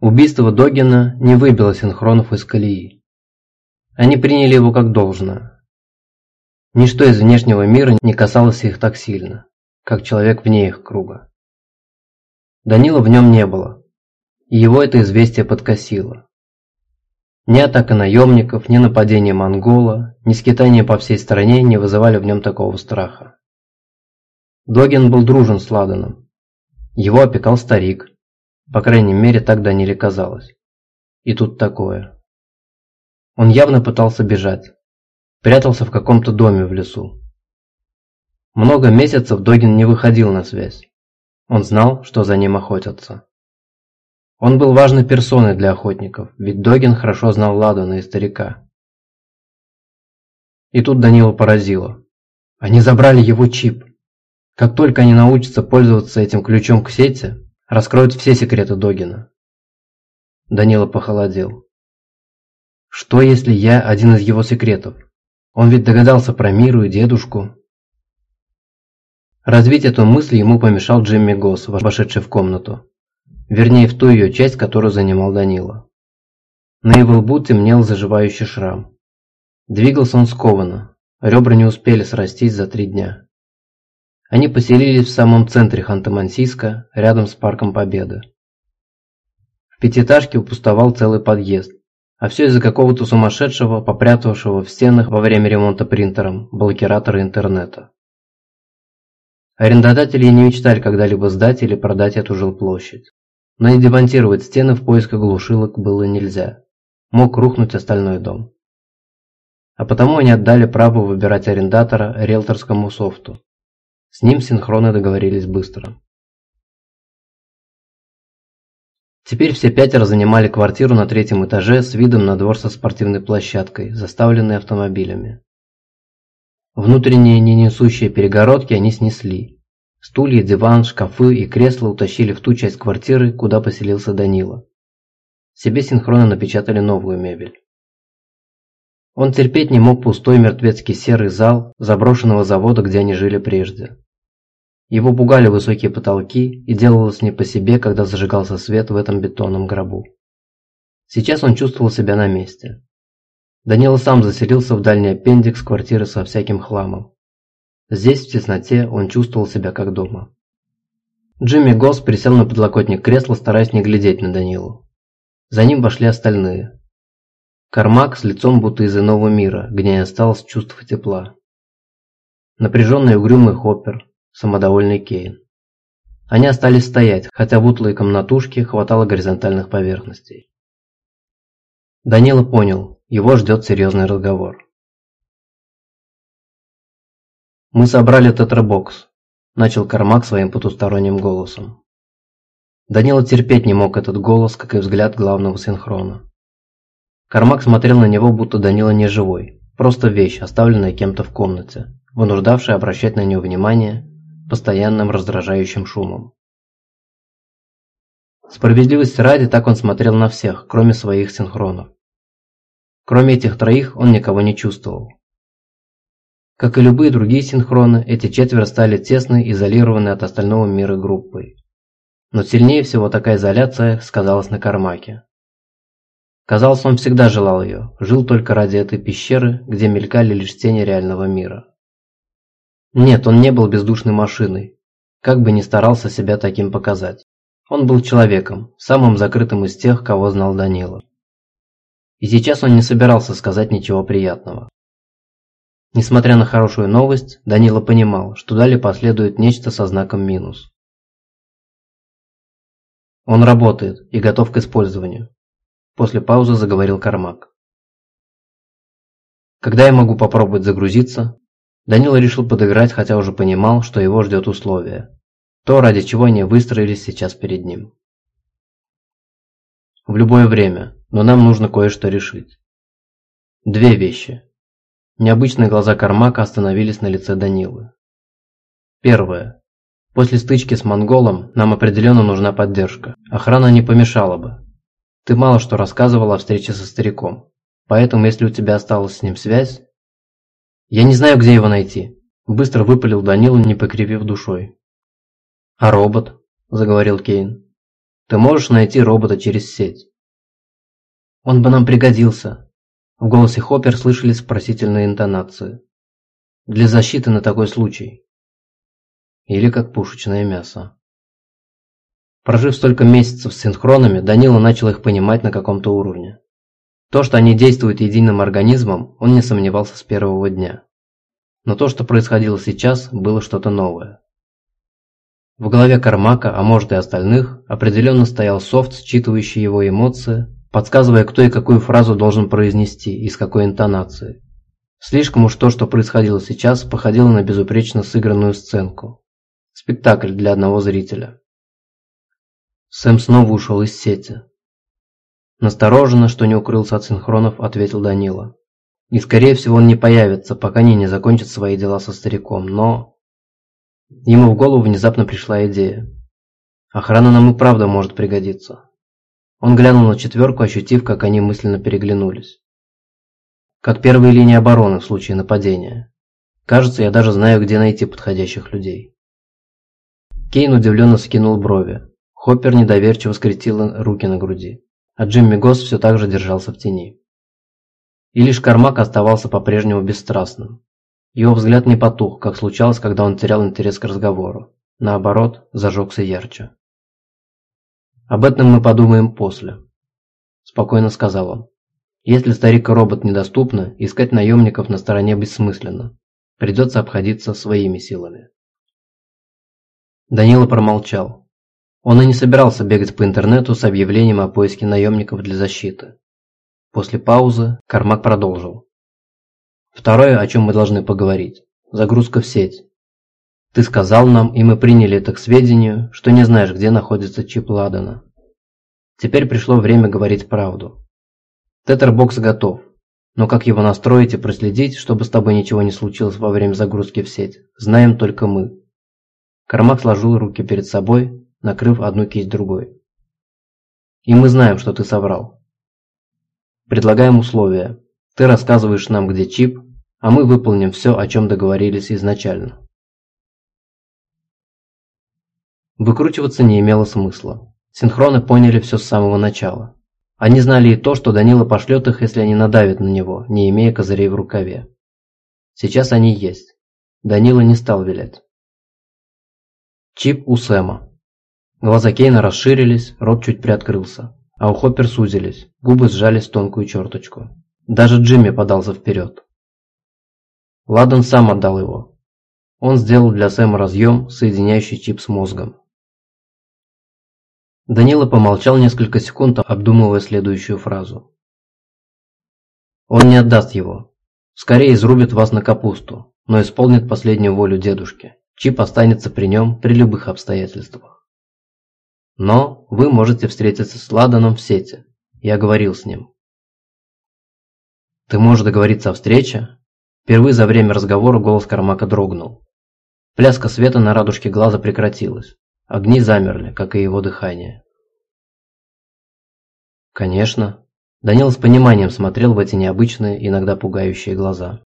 Убийство Догина не выбило синхронов из колеи. Они приняли его как должное. Ничто из внешнего мира не касалось их так сильно, как человек вне их круга. Данила в нем не было, и его это известие подкосило. Ни атака наемников, ни нападение монгола, ни скитания по всей стране не вызывали в нем такого страха. Догин был дружен с Ладаном. Его опекал старик. По крайней мере, так Даниле казалось. И тут такое. Он явно пытался бежать. Прятался в каком-то доме в лесу. Много месяцев Догин не выходил на связь. Он знал, что за ним охотятся. Он был важной персоной для охотников, ведь Догин хорошо знал Ладана и старика. И тут Данила поразило. Они забрали его чип. Как только они научатся пользоваться этим ключом к сети, раскроют все секреты Догина. Данила похолодел. Что если я один из его секретов? Он ведь догадался про Миру и дедушку. Развить эту мысль ему помешал Джимми Госс, вошедший в комнату. Вернее, в ту ее часть, которую занимал Данила. На его лбу темнел заживающий шрам. Двигался он скованно, ребра не успели срастись за три дня. Они поселились в самом центре Ханты-Мансийска, рядом с Парком Победы. В пятиэтажке пустовал целый подъезд, а все из-за какого-то сумасшедшего, попрятавшего в стенах во время ремонта принтером блокиратора интернета. Арендодатели не мечтали когда-либо сдать или продать эту жилплощадь. Но и демонтировать стены в поисках глушилок было нельзя. Мог рухнуть остальной дом. А потому они отдали право выбирать арендатора риэлторскому софту. С ним синхроны договорились быстро. Теперь все пятеро занимали квартиру на третьем этаже с видом на двор со спортивной площадкой, заставленной автомобилями. Внутренние ненесущие перегородки они снесли, Стулья, диван, шкафы и кресла утащили в ту часть квартиры, куда поселился Данила. Себе синхронно напечатали новую мебель. Он терпеть не мог пустой мертвецкий серый зал заброшенного завода, где они жили прежде. Его пугали высокие потолки и делалось не по себе, когда зажигался свет в этом бетонном гробу. Сейчас он чувствовал себя на месте. Данила сам заселился в дальний аппендикс квартиры со всяким хламом. Здесь, в тесноте, он чувствовал себя как дома. Джимми Госс присел на подлокотник кресла, стараясь не глядеть на Данилу. За ним вошли остальные. Кармак с лицом будто из иного мира, где не осталось чувства тепла. Напряженный угрюмый Хоппер, самодовольный Кейн. Они остались стоять, хотя в утлой комнатушке хватало горизонтальных поверхностей. Данила понял, его ждет серьезный разговор. «Мы собрали тетрабокс», – начал Кармак своим потусторонним голосом. Данила терпеть не мог этот голос, как и взгляд главного синхрона. Кармак смотрел на него, будто Данила не живой, просто вещь, оставленная кем-то в комнате, вынуждавшая обращать на нее внимание постоянным раздражающим шумом. Справедливости ради, так он смотрел на всех, кроме своих синхронов. Кроме этих троих он никого не чувствовал. Как и любые другие синхроны, эти четверо стали тесной, изолированной от остального мира группой. Но сильнее всего такая изоляция сказалась на Кармаке. Казалось, он всегда желал ее, жил только ради этой пещеры, где мелькали лишь тени реального мира. Нет, он не был бездушной машиной, как бы ни старался себя таким показать. Он был человеком, самым закрытым из тех, кого знал Данила. И сейчас он не собирался сказать ничего приятного. Несмотря на хорошую новость, Данила понимал, что далее последует нечто со знаком минус. Он работает и готов к использованию. После паузы заговорил Кармак. Когда я могу попробовать загрузиться? Данила решил подыграть, хотя уже понимал, что его ждет условие. То, ради чего они выстроились сейчас перед ним. В любое время, но нам нужно кое-что решить. Две вещи. Необычные глаза Кармака остановились на лице Данилы. Первое. После стычки с монголом нам определенно нужна поддержка. Охрана не помешала бы. Ты мало что рассказывал о встрече со стариком. Поэтому, если у тебя осталась с ним связь... Я не знаю, где его найти. Быстро выпалил Данила, не покривив душой. А робот? Заговорил Кейн. Ты можешь найти робота через сеть. Он бы нам пригодился. В голосе Хоппер слышались спросительные интонации. Для защиты на такой случай. Или как пушечное мясо. Прожив столько месяцев с синхронами, Данила начал их понимать на каком-то уровне. То, что они действуют единым организмом, он не сомневался с первого дня. Но то, что происходило сейчас, было что-то новое. В голове Кармака, а может и остальных, определенно стоял софт, считывающий его эмоции, подсказывая, кто и какую фразу должен произнести и с какой интонацией. Слишком уж то, что происходило сейчас, походило на безупречно сыгранную сценку. Спектакль для одного зрителя. Сэм снова ушел из сети. Настороженно, что не укрылся от синхронов, ответил Данила. И скорее всего он не появится, пока они не закончат свои дела со стариком, но... Ему в голову внезапно пришла идея. Охрана нам и правда может пригодиться. Он глянул на четверку, ощутив, как они мысленно переглянулись. Как первые линии обороны в случае нападения. Кажется, я даже знаю, где найти подходящих людей. Кейн удивленно скинул брови. Хоппер недоверчиво скрестил руки на груди а Джимми Госс все так же держался в тени. И лишь Кармак оставался по-прежнему бесстрастным. Его взгляд не потух, как случалось, когда он терял интерес к разговору. Наоборот, зажегся ярче. «Об этом мы подумаем после», – спокойно сказал он. «Если старик и робот недоступны, искать наемников на стороне бессмысленно. Придется обходиться своими силами». Данила промолчал. Он и не собирался бегать по интернету с объявлением о поиске наемников для защиты. После паузы Кармак продолжил. Второе, о чем мы должны поговорить – загрузка в сеть. Ты сказал нам, и мы приняли это к сведению, что не знаешь, где находится чип Ладана. Теперь пришло время говорить правду. Тетрабокс готов, но как его настроить и проследить, чтобы с тобой ничего не случилось во время загрузки в сеть, знаем только мы. Кармак сложил руки перед собой, накрыв одну кисть другой. И мы знаем, что ты соврал. Предлагаем условия. Ты рассказываешь нам, где чип, а мы выполним все, о чем договорились изначально. Выкручиваться не имело смысла. Синхроны поняли все с самого начала. Они знали и то, что Данила пошлет их, если они надавят на него, не имея козырей в рукаве. Сейчас они есть. Данила не стал вилять. Чип у Сэма. Глаза Кейна расширились, рот чуть приоткрылся, а у Хоппер сузились, губы сжались в тонкую черточку. Даже Джимми подался вперед. Ладон сам отдал его. Он сделал для Сэма разъем, соединяющий чип с мозгом. Данила помолчал несколько секунд, обдумывая следующую фразу. Он не отдаст его. Скорее изрубит вас на капусту, но исполнит последнюю волю дедушки. Чип останется при нем при любых обстоятельствах. Но вы можете встретиться с Ладаном в сети. Я говорил с ним. Ты можешь договориться о встрече? Впервые за время разговора голос Кармака дрогнул. Пляска света на радужке глаза прекратилась. Огни замерли, как и его дыхание. Конечно. Данил с пониманием смотрел в эти необычные, иногда пугающие глаза.